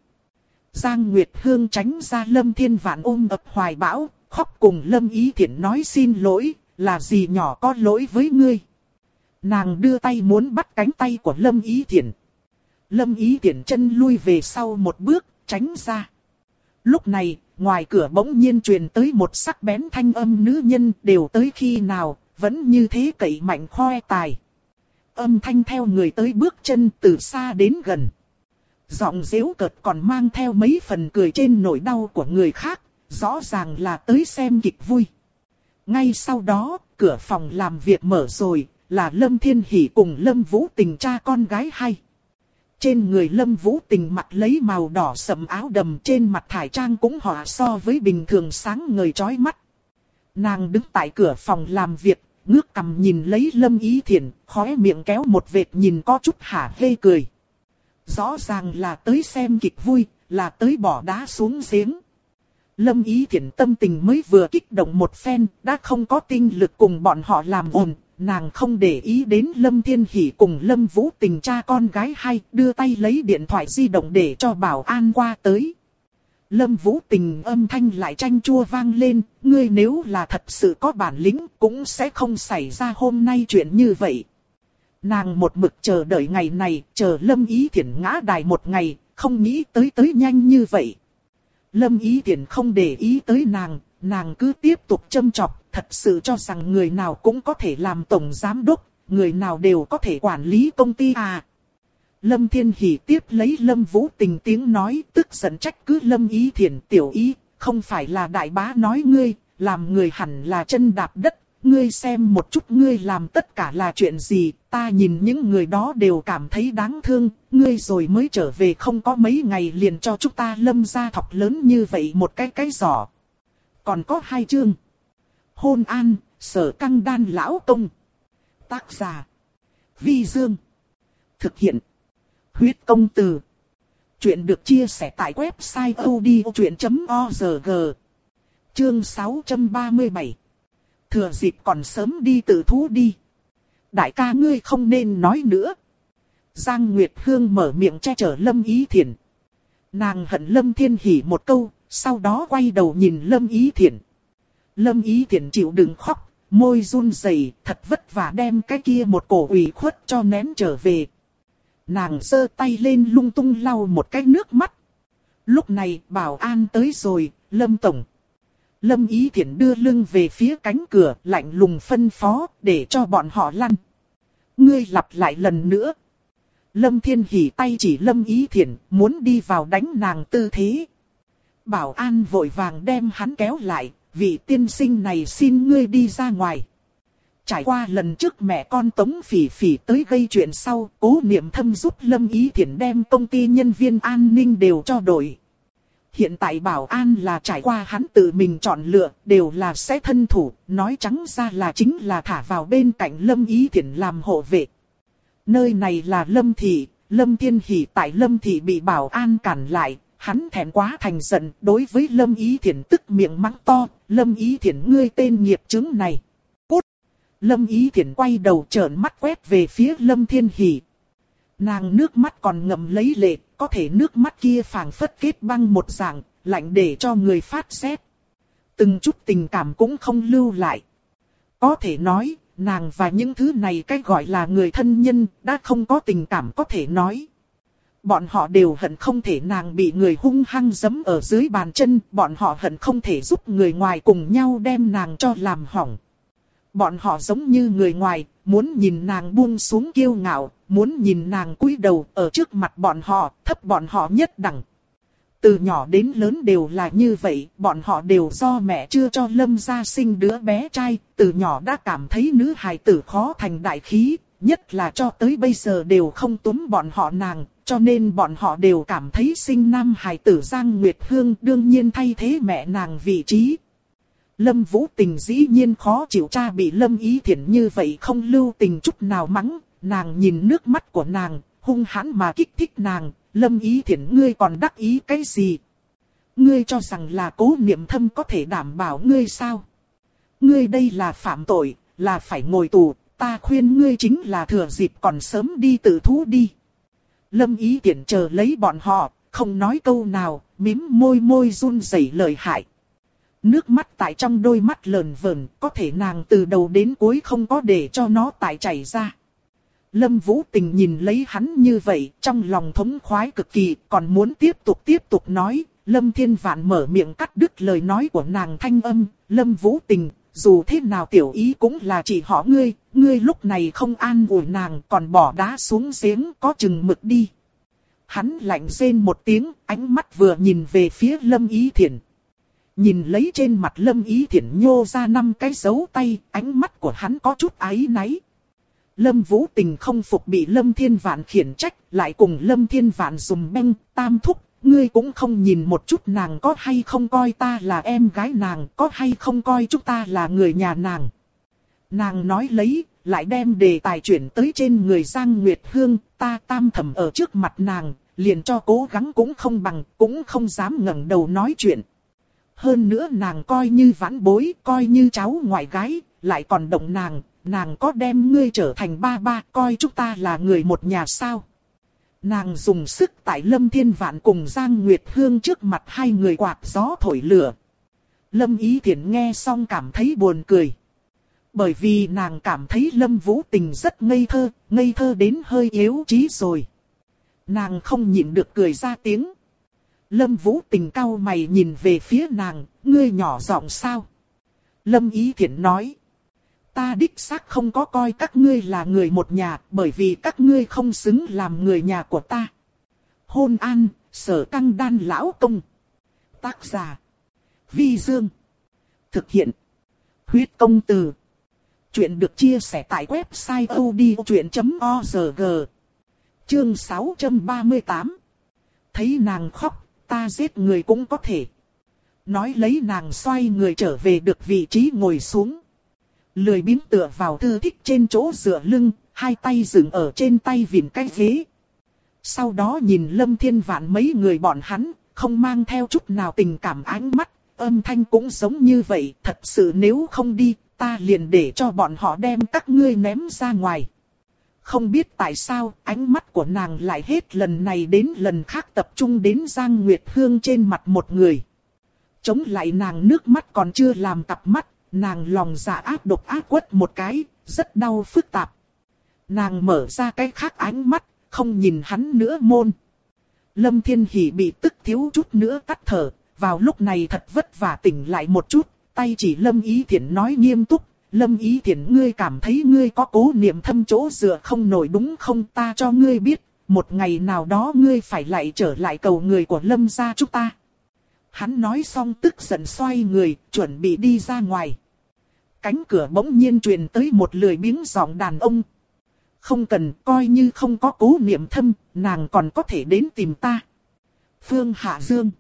Giang Nguyệt Hương tránh ra Lâm Thiên Vạn ôm ập hoài bão, khóc cùng Lâm Ý Thiển nói xin lỗi, là gì nhỏ có lỗi với ngươi. Nàng đưa tay muốn bắt cánh tay của Lâm Ý Thiển. Lâm Ý Thiển chân lui về sau một bước, tránh ra. Lúc này, ngoài cửa bỗng nhiên truyền tới một sắc bén thanh âm nữ nhân đều tới khi nào, vẫn như thế cậy mạnh khoe tài. Âm thanh theo người tới bước chân từ xa đến gần. Giọng dễu cợt còn mang theo mấy phần cười trên nỗi đau của người khác, rõ ràng là tới xem kịch vui. Ngay sau đó, cửa phòng làm việc mở rồi, là Lâm Thiên Hỷ cùng Lâm Vũ tình cha con gái hay. Trên người Lâm Vũ Tình mặc lấy màu đỏ sẫm áo đầm trên mặt thải trang cũng hòa so với bình thường sáng ngời chói mắt. Nàng đứng tại cửa phòng làm việc, ngước cầm nhìn lấy Lâm Ý Thiển, khóe miệng kéo một vệt nhìn có chút hả hê cười. Rõ ràng là tới xem kịch vui, là tới bỏ đá xuống giếng. Lâm Ý Thiển tâm tình mới vừa kích động một phen, đã không có tinh lực cùng bọn họ làm ồn, nàng không để ý đến Lâm Thiên Hỷ cùng Lâm Vũ tình cha con gái hay, đưa tay lấy điện thoại di động để cho bảo an qua tới. Lâm Vũ tình âm thanh lại tranh chua vang lên, ngươi nếu là thật sự có bản lĩnh cũng sẽ không xảy ra hôm nay chuyện như vậy. Nàng một mực chờ đợi ngày này, chờ Lâm Ý Thiển ngã đài một ngày, không nghĩ tới tới nhanh như vậy. Lâm Ý Thiển không để ý tới nàng, nàng cứ tiếp tục châm chọc, thật sự cho rằng người nào cũng có thể làm tổng giám đốc, người nào đều có thể quản lý công ty à. Lâm Thiên Hỷ tiếp lấy Lâm Vũ tình tiếng nói, tức giận trách cứ Lâm Ý Thiển tiểu ý, không phải là đại bá nói ngươi, làm người hẳn là chân đạp đất, ngươi xem một chút ngươi làm tất cả là chuyện gì, ta nhìn những người đó đều cảm thấy đáng thương, ngươi rồi mới trở về không có mấy ngày liền cho chúng ta lâm ra thọc lớn như vậy một cái cái giỏ. Còn có hai chương. Hôn an, sở căng đan lão công. Tác giả. Vi Dương. Thực hiện. Huyết công từ. Chuyện được chia sẻ tại website odchuyện.org. Chương 637. Thừa dịp còn sớm đi tự thú đi. Đại ca ngươi không nên nói nữa. Giang Nguyệt Hương mở miệng che chở Lâm Ý Thiển. Nàng hận Lâm Thiên Hỷ một câu, sau đó quay đầu nhìn Lâm Ý Thiển. Lâm Ý Thiển chịu đựng khóc, môi run rẩy, thật vất vả đem cái kia một cổ ủy khuất cho nén trở về. Nàng giơ tay lên lung tung lau một cái nước mắt. Lúc này bảo an tới rồi, Lâm Tổng. Lâm Ý Thiển đưa lưng về phía cánh cửa, lạnh lùng phân phó, để cho bọn họ lăn. Ngươi lặp lại lần nữa. Lâm Thiên Hỉ tay chỉ Lâm Ý Thiển, muốn đi vào đánh nàng tư thế. Bảo an vội vàng đem hắn kéo lại, vị tiên sinh này xin ngươi đi ra ngoài. Trải qua lần trước mẹ con Tống Phỉ Phỉ tới gây chuyện sau, cố niệm thâm giúp Lâm Ý Thiển đem công ty nhân viên an ninh đều cho đổi. Hiện tại bảo an là trải qua hắn tự mình chọn lựa, đều là sẽ thân thủ, nói trắng ra là chính là thả vào bên cạnh Lâm Ý Thiển làm hộ vệ. Nơi này là Lâm Thị, Lâm Thiên Hỷ tại Lâm Thị bị bảo an cản lại, hắn thẹn quá thành giận đối với Lâm Ý Thiển tức miệng mắng to, Lâm Ý Thiển ngươi tên nghiệp chứng này. Cút! Lâm Ý Thiển quay đầu trợn mắt quét về phía Lâm Thiên Hỷ. Nàng nước mắt còn ngậm lấy lệ, có thể nước mắt kia phảng phất kết băng một dạng, lạnh để cho người phát xét. Từng chút tình cảm cũng không lưu lại. Có thể nói, nàng và những thứ này cách gọi là người thân nhân, đã không có tình cảm có thể nói. Bọn họ đều hận không thể nàng bị người hung hăng giấm ở dưới bàn chân, bọn họ hận không thể giúp người ngoài cùng nhau đem nàng cho làm hỏng. Bọn họ giống như người ngoài, muốn nhìn nàng buông xuống kiêu ngạo, muốn nhìn nàng cúi đầu ở trước mặt bọn họ, thấp bọn họ nhất đẳng. Từ nhỏ đến lớn đều là như vậy, bọn họ đều do mẹ chưa cho lâm gia sinh đứa bé trai, từ nhỏ đã cảm thấy nữ hài tử khó thành đại khí, nhất là cho tới bây giờ đều không túm bọn họ nàng, cho nên bọn họ đều cảm thấy sinh nam hài tử Giang Nguyệt Hương đương nhiên thay thế mẹ nàng vị trí. Lâm Vũ Tình dĩ nhiên khó chịu cha bị Lâm Ý Thiển như vậy không lưu tình chút nào mắng, nàng nhìn nước mắt của nàng, hung hãn mà kích thích nàng, Lâm Ý Thiển ngươi còn đắc ý cái gì? Ngươi cho rằng là cố niệm thâm có thể đảm bảo ngươi sao? Ngươi đây là phạm tội, là phải ngồi tù, ta khuyên ngươi chính là thừa dịp còn sớm đi tự thú đi. Lâm Ý tiện chờ lấy bọn họ, không nói câu nào, mím môi môi run rẩy lời hại. Nước mắt tại trong đôi mắt lờn vờn, có thể nàng từ đầu đến cuối không có để cho nó tại chảy ra. Lâm Vũ Tình nhìn lấy hắn như vậy, trong lòng thống khoái cực kỳ, còn muốn tiếp tục tiếp tục nói. Lâm Thiên Vạn mở miệng cắt đứt lời nói của nàng thanh âm, Lâm Vũ Tình, dù thế nào tiểu ý cũng là chỉ họ ngươi, ngươi lúc này không an ủi nàng còn bỏ đá xuống giếng có chừng mực đi. Hắn lạnh rên một tiếng, ánh mắt vừa nhìn về phía Lâm Ý Thiển. Nhìn lấy trên mặt Lâm Ý Thiển nhô ra năm cái dấu tay, ánh mắt của hắn có chút áy náy. Lâm Vũ Tình không phục bị Lâm Thiên Vạn khiển trách, lại cùng Lâm Thiên Vạn dùng beng, tam thúc, ngươi cũng không nhìn một chút nàng có hay không coi ta là em gái nàng, có hay không coi chúng ta là người nhà nàng. Nàng nói lấy, lại đem đề tài chuyển tới trên người Giang Nguyệt Hương, ta tam thầm ở trước mặt nàng, liền cho cố gắng cũng không bằng, cũng không dám ngẩng đầu nói chuyện. Hơn nữa nàng coi như vãn bối, coi như cháu ngoại gái, lại còn động nàng, nàng có đem ngươi trở thành ba ba, coi chúng ta là người một nhà sao. Nàng dùng sức tại Lâm Thiên Vạn cùng Giang Nguyệt Hương trước mặt hai người quạt gió thổi lửa. Lâm Ý Thiển nghe xong cảm thấy buồn cười. Bởi vì nàng cảm thấy Lâm Vũ Tình rất ngây thơ, ngây thơ đến hơi yếu trí rồi. Nàng không nhịn được cười ra tiếng. Lâm Vũ Tình cau mày nhìn về phía nàng, ngươi nhỏ giọng sao? Lâm Ý Thiển nói ta đích xác không có coi các ngươi là người một nhà, bởi vì các ngươi không xứng làm người nhà của ta. Hôn an, sở căng đan lão công. Tác giả. Vi Dương. Thực hiện. Huyết công từ. Chuyện được chia sẻ tại website odchuyện.org. Chương 638. Thấy nàng khóc, ta giết người cũng có thể. Nói lấy nàng xoay người trở về được vị trí ngồi xuống lười biếng tựa vào thư thích trên chỗ dựa lưng, hai tay dựng ở trên tay vịn cái ghế. Sau đó nhìn Lâm Thiên Vạn mấy người bọn hắn, không mang theo chút nào tình cảm ánh mắt, âm thanh cũng giống như vậy, thật sự nếu không đi, ta liền để cho bọn họ đem các ngươi ném ra ngoài. Không biết tại sao, ánh mắt của nàng lại hết lần này đến lần khác tập trung đến Giang Nguyệt Hương trên mặt một người. Chống lại nàng nước mắt còn chưa làm cặp mắt, Nàng lòng dạ ác độc ác quất một cái, rất đau phức tạp. Nàng mở ra cái khác ánh mắt, không nhìn hắn nữa môn. Lâm Thiên Hỷ bị tức thiếu chút nữa tắt thở, vào lúc này thật vất vả tỉnh lại một chút, tay chỉ Lâm Ý Thiển nói nghiêm túc, Lâm Ý Thiển ngươi cảm thấy ngươi có cố niệm thâm chỗ dựa không nổi đúng không ta cho ngươi biết, một ngày nào đó ngươi phải lại trở lại cầu người của Lâm gia chúng ta. Hắn nói xong tức giận xoay người, chuẩn bị đi ra ngoài. Cánh cửa bỗng nhiên truyền tới một lười biếng giọng đàn ông. Không cần, coi như không có cố niệm thâm, nàng còn có thể đến tìm ta. Phương Hạ Dương.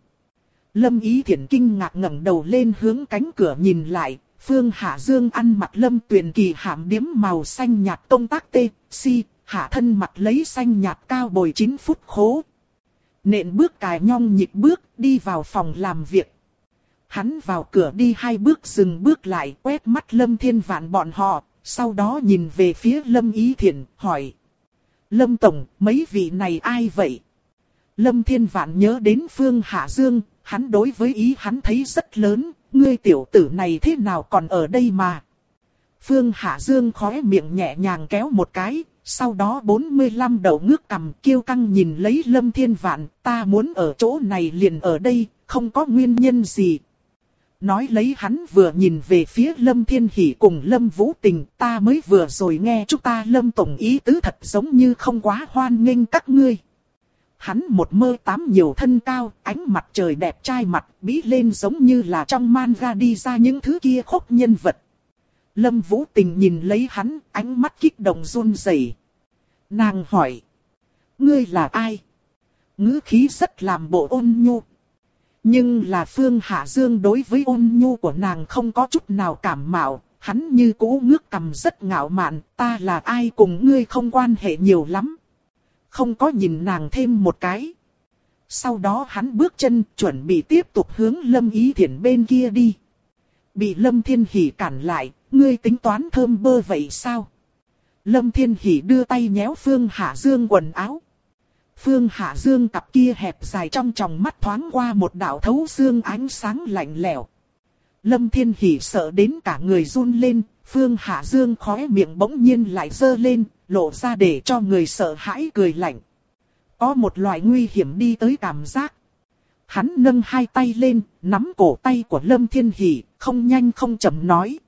Lâm Ý Thiển kinh ngạc ngẩng đầu lên hướng cánh cửa nhìn lại, Phương Hạ Dương ăn mặc lâm tuyền kỳ hàm điếm màu xanh nhạt công tác tê, si, hạ thân mặt lấy xanh nhạt cao bồi 9 phút khố, nện bước cài nhong nhịp bước, đi vào phòng làm việc. Hắn vào cửa đi hai bước dừng bước lại, quét mắt Lâm Thiên Vạn bọn họ, sau đó nhìn về phía Lâm Ý Thiện hỏi. Lâm Tổng, mấy vị này ai vậy? Lâm Thiên Vạn nhớ đến Phương Hạ Dương, hắn đối với ý hắn thấy rất lớn, ngươi tiểu tử này thế nào còn ở đây mà? Phương Hạ Dương khóe miệng nhẹ nhàng kéo một cái, sau đó 45 đầu ngước cầm kêu căng nhìn lấy Lâm Thiên Vạn, ta muốn ở chỗ này liền ở đây, không có nguyên nhân gì. Nói lấy hắn vừa nhìn về phía Lâm Thiên Hỷ cùng Lâm Vũ Tình, ta mới vừa rồi nghe chúng ta Lâm Tổng ý tứ thật giống như không quá hoan nghênh các ngươi. Hắn một mơ tám nhiều thân cao, ánh mặt trời đẹp trai mặt, bí lên giống như là trong manga đi ra những thứ kia khốc nhân vật. Lâm Vũ Tình nhìn lấy hắn, ánh mắt kích động run rẩy. Nàng hỏi. Ngươi là ai? ngữ khí rất làm bộ ôn nhu. Nhưng là Phương Hạ Dương đối với ôn nhu của nàng không có chút nào cảm mạo, hắn như cũ ngước cầm rất ngạo mạn, ta là ai cùng ngươi không quan hệ nhiều lắm. Không có nhìn nàng thêm một cái. Sau đó hắn bước chân chuẩn bị tiếp tục hướng Lâm Ý Thiển bên kia đi. Bị Lâm Thiên Hỷ cản lại, ngươi tính toán thơm bơ vậy sao? Lâm Thiên Hỷ đưa tay nhéo Phương Hạ Dương quần áo. Phương Hạ Dương cặp kia hẹp dài trong tròng mắt thoáng qua một đạo thấu xương ánh sáng lạnh lẽo. Lâm Thiên Hỷ sợ đến cả người run lên, Phương Hạ Dương khóe miệng bỗng nhiên lại dơ lên, lộ ra để cho người sợ hãi cười lạnh. Có một loại nguy hiểm đi tới cảm giác. Hắn nâng hai tay lên, nắm cổ tay của Lâm Thiên Hỷ, không nhanh không chậm nói.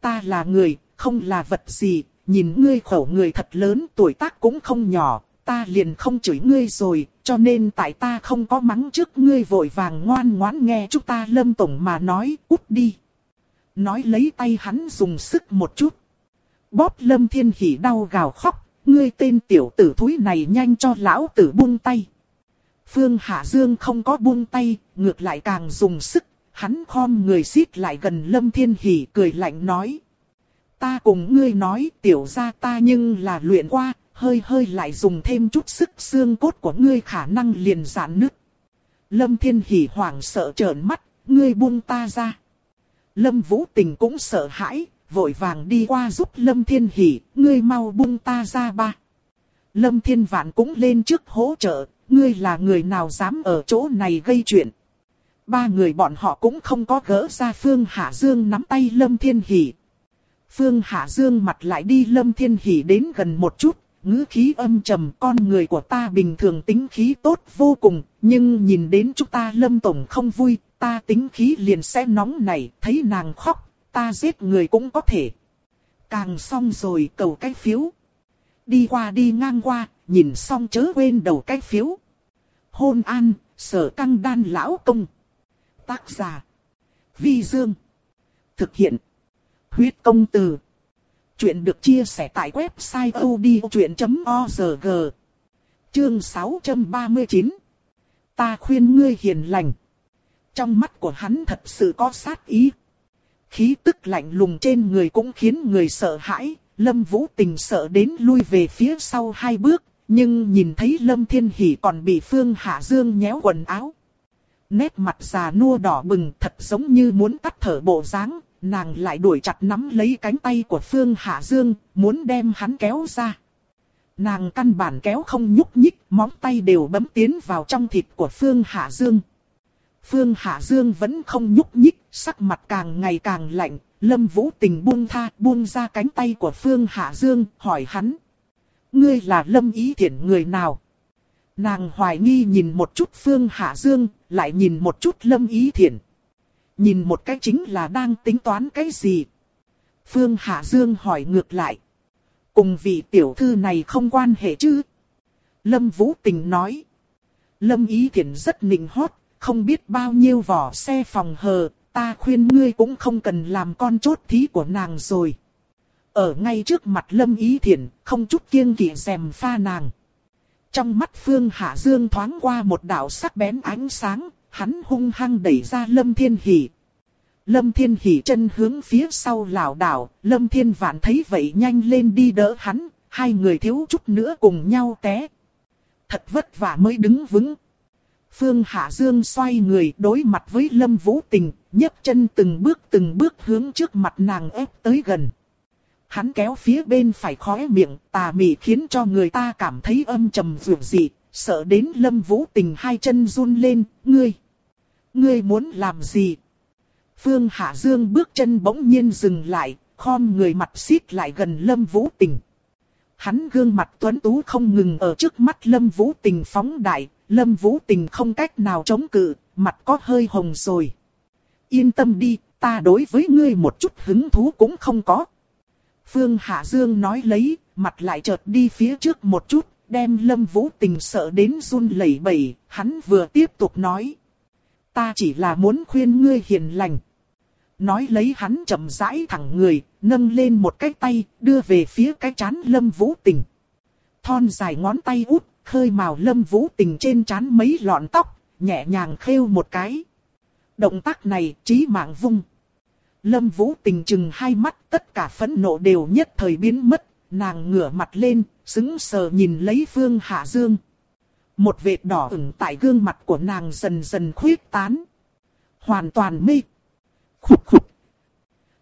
Ta là người, không là vật gì, nhìn ngươi khẩu người thật lớn tuổi tác cũng không nhỏ, ta liền không chửi ngươi rồi, cho nên tại ta không có mắng trước ngươi vội vàng ngoan ngoãn nghe chúng ta lâm tổng mà nói, út đi. Nói lấy tay hắn dùng sức một chút. Bóp lâm thiên hỉ đau gào khóc, ngươi tên tiểu tử thúi này nhanh cho lão tử buông tay. Phương Hạ Dương không có buông tay, ngược lại càng dùng sức, hắn khom người xít lại gần lâm thiên hỉ cười lạnh nói. Ta cùng ngươi nói tiểu ra ta nhưng là luyện qua, hơi hơi lại dùng thêm chút sức xương cốt của ngươi khả năng liền giãn nứt. Lâm Thiên Hỷ hoảng sợ trợn mắt, ngươi buông ta ra. Lâm Vũ Tình cũng sợ hãi, vội vàng đi qua giúp Lâm Thiên Hỷ, ngươi mau buông ta ra ba. Lâm Thiên Vạn cũng lên trước hỗ trợ, ngươi là người nào dám ở chỗ này gây chuyện. Ba người bọn họ cũng không có gỡ ra Phương Hạ Dương nắm tay Lâm Thiên Hỷ. Phương Hạ Dương mặt lại đi Lâm Thiên Hỷ đến gần một chút, ngữ khí âm trầm con người của ta bình thường tính khí tốt vô cùng, nhưng nhìn đến chúng ta lâm tổng không vui, ta tính khí liền sẽ nóng này, thấy nàng khóc, ta giết người cũng có thể. Càng xong rồi cầu cái phiếu. Đi qua đi ngang qua, nhìn xong chớ quên đầu cái phiếu. Hôn an, sở căng đan lão công. Tác giả. Vi Dương. Thực hiện. Huyết công từ. Chuyện được chia sẻ tại website odchuyện.org Chương 639 Ta khuyên ngươi hiền lành. Trong mắt của hắn thật sự có sát ý. Khí tức lạnh lùng trên người cũng khiến người sợ hãi. Lâm Vũ Tình sợ đến lui về phía sau hai bước. Nhưng nhìn thấy Lâm Thiên Hỷ còn bị Phương Hạ Dương nhéo quần áo. Nét mặt già nua đỏ bừng thật giống như muốn tắt thở bộ dáng nàng lại đuổi chặt nắm lấy cánh tay của Phương Hạ Dương, muốn đem hắn kéo ra. Nàng căn bản kéo không nhúc nhích, móng tay đều bấm tiến vào trong thịt của Phương Hạ Dương. Phương Hạ Dương vẫn không nhúc nhích, sắc mặt càng ngày càng lạnh, Lâm Vũ Tình buông tha, buông ra cánh tay của Phương Hạ Dương, hỏi hắn. Ngươi là Lâm Ý Thiển người nào? Nàng hoài nghi nhìn một chút Phương Hạ Dương, lại nhìn một chút Lâm Ý Thiển. Nhìn một cái chính là đang tính toán cái gì? Phương Hạ Dương hỏi ngược lại. Cùng vị tiểu thư này không quan hệ chứ? Lâm Vũ Tình nói. Lâm Ý Thiển rất nịnh hót, không biết bao nhiêu vỏ xe phòng hờ, ta khuyên ngươi cũng không cần làm con chốt thí của nàng rồi. Ở ngay trước mặt Lâm Ý Thiển, không chút kiêng kỵ dèm pha nàng. Trong mắt Phương Hạ Dương thoáng qua một đạo sắc bén ánh sáng, hắn hung hăng đẩy ra Lâm Thiên Hỷ. Lâm Thiên Hỷ chân hướng phía sau lảo đảo, Lâm Thiên Vạn thấy vậy nhanh lên đi đỡ hắn, hai người thiếu chút nữa cùng nhau té. Thật vất vả mới đứng vững. Phương Hạ Dương xoay người đối mặt với Lâm Vũ Tình, nhấc chân từng bước từng bước hướng trước mặt nàng ép tới gần. Hắn kéo phía bên phải khóe miệng, tà mị khiến cho người ta cảm thấy âm trầm vượt dị, sợ đến Lâm Vũ Tình hai chân run lên, ngươi. Ngươi muốn làm gì? Phương Hạ Dương bước chân bỗng nhiên dừng lại, khom người mặt xít lại gần Lâm Vũ Tình. Hắn gương mặt tuấn tú không ngừng ở trước mắt Lâm Vũ Tình phóng đại, Lâm Vũ Tình không cách nào chống cự, mặt có hơi hồng rồi. Yên tâm đi, ta đối với ngươi một chút hứng thú cũng không có. Phương Hạ Dương nói lấy, mặt lại chợt đi phía trước một chút, đem Lâm Vũ Tình sợ đến run lẩy bẩy, hắn vừa tiếp tục nói. Ta chỉ là muốn khuyên ngươi hiền lành. Nói lấy hắn chậm rãi thẳng người, nâng lên một cái tay, đưa về phía cái chán Lâm Vũ Tình. Thon dài ngón tay út, khơi màu Lâm Vũ Tình trên chán mấy lọn tóc, nhẹ nhàng khêu một cái. Động tác này trí mạng vung. Lâm Vũ Tình chừng hai mắt, tất cả phẫn nộ đều nhất thời biến mất, nàng ngửa mặt lên, sững sờ nhìn lấy Phương Hạ Dương. Một vệt đỏ ửng tại gương mặt của nàng dần dần khuyết tán. Hoàn toàn mê. Khục khục.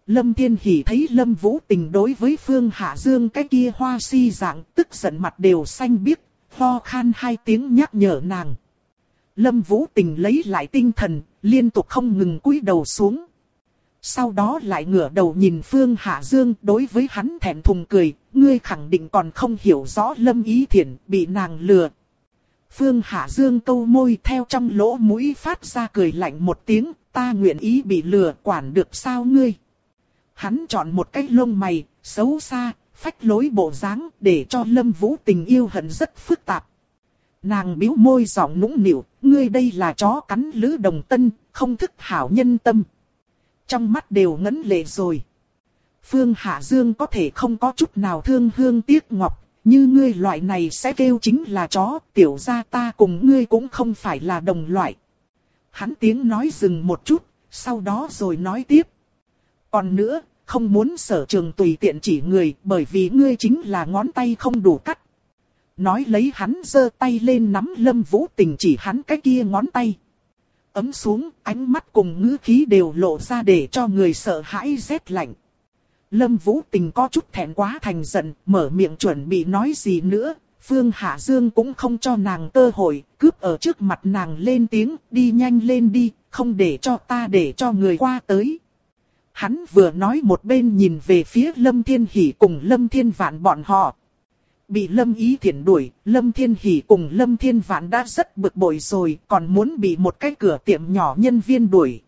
Lâm Thiên Hỷ thấy Lâm Vũ Tình đối với Phương Hạ Dương cái kia hoa si dạng tức giận mặt đều xanh biếc, ho khan hai tiếng nhắc nhở nàng. Lâm Vũ Tình lấy lại tinh thần, liên tục không ngừng cúi đầu xuống. Sau đó lại ngửa đầu nhìn Phương Hạ Dương đối với hắn thẹn thùng cười, ngươi khẳng định còn không hiểu rõ Lâm Ý Thiển bị nàng lừa. Phương Hạ Dương câu môi theo trong lỗ mũi phát ra cười lạnh một tiếng, ta nguyện ý bị lừa quản được sao ngươi. Hắn chọn một cái lông mày, xấu xa, phách lối bộ dáng để cho Lâm Vũ tình yêu hận rất phức tạp. Nàng biếu môi giọng nũng nịu, ngươi đây là chó cắn lứ đồng tân, không thức hảo nhân tâm. Trong mắt đều ngấn lệ rồi. Phương Hạ Dương có thể không có chút nào thương hương tiếc ngọc, như ngươi loại này sẽ kêu chính là chó, tiểu gia ta cùng ngươi cũng không phải là đồng loại. Hắn tiếng nói dừng một chút, sau đó rồi nói tiếp. Còn nữa, không muốn sở trường tùy tiện chỉ người bởi vì ngươi chính là ngón tay không đủ cắt. Nói lấy hắn giơ tay lên nắm lâm vũ tình chỉ hắn cái kia ngón tay. Ấm xuống, ánh mắt cùng ngữ khí đều lộ ra để cho người sợ hãi rét lạnh. Lâm Vũ Tình có chút thẹn quá thành giận, mở miệng chuẩn bị nói gì nữa, Phương Hạ Dương cũng không cho nàng cơ hội, cướp ở trước mặt nàng lên tiếng, đi nhanh lên đi, không để cho ta để cho người qua tới. Hắn vừa nói một bên nhìn về phía Lâm Thiên Hỷ cùng Lâm Thiên Vạn bọn họ. Bị Lâm Ý Thiển đuổi, Lâm Thiên Hỷ cùng Lâm Thiên Vạn đã rất bực bội rồi, còn muốn bị một cái cửa tiệm nhỏ nhân viên đuổi.